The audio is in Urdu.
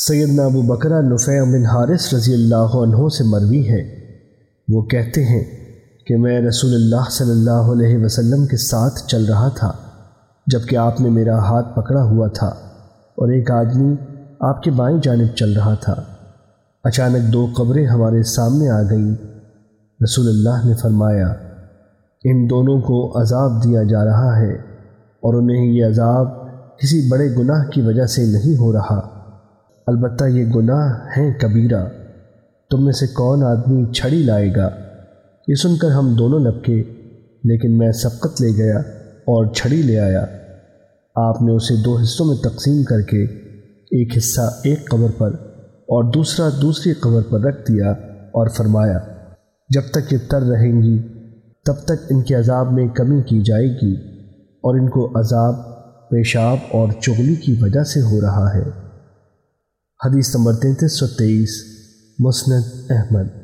سیدنا ابو بکرہ نفع بن حارث رضی اللہ عنہ سے مروی ہے۔ وہ کہتے ہیں کہ میں رسول اللہ صلی اللہ علیہ وسلم کے ساتھ چل رہا تھا، جبکہ آپ نے میرا ہاتھ پکڑا ہوا تھا اور ایک آدمی آپ کے بائیں جانب چل رہا تھا۔ اچانک دو قبریں ہمارے سامنے آ گئیں۔ رسول اللہ نے فرمایا، ان دونوں کو عذاب دیا جا رہا ہے اور انہیں یہ عذاب کسی بڑے گناہ کی وجہ سے نہیں ہو رہا۔ البتہ یہ گناہ ہیں کبیرہ۔ تم میں سے کون آدمی چھڑی لائے گا؟ یہ سن کر ہم دونوں لپکے، لیکن میں سبقت لے گیا اور چھڑی لے آیا۔ آپ نے اسے دو حصوں میں تقسیم کر کے ایک حصہ ایک قبر پر اور دوسرا دوسری قبر پر رکھ دیا اور فرمایا، جب تک یہ تر رہیں گی، تب تک ان کے عذاب میں کمی کی جائے گی اور ان کو عذاب، پیشاب اور چغلی کی وجہ سے ہو رہا ہے۔ حدیث نمبر تینتیس سو تیئیس مسند احمد۔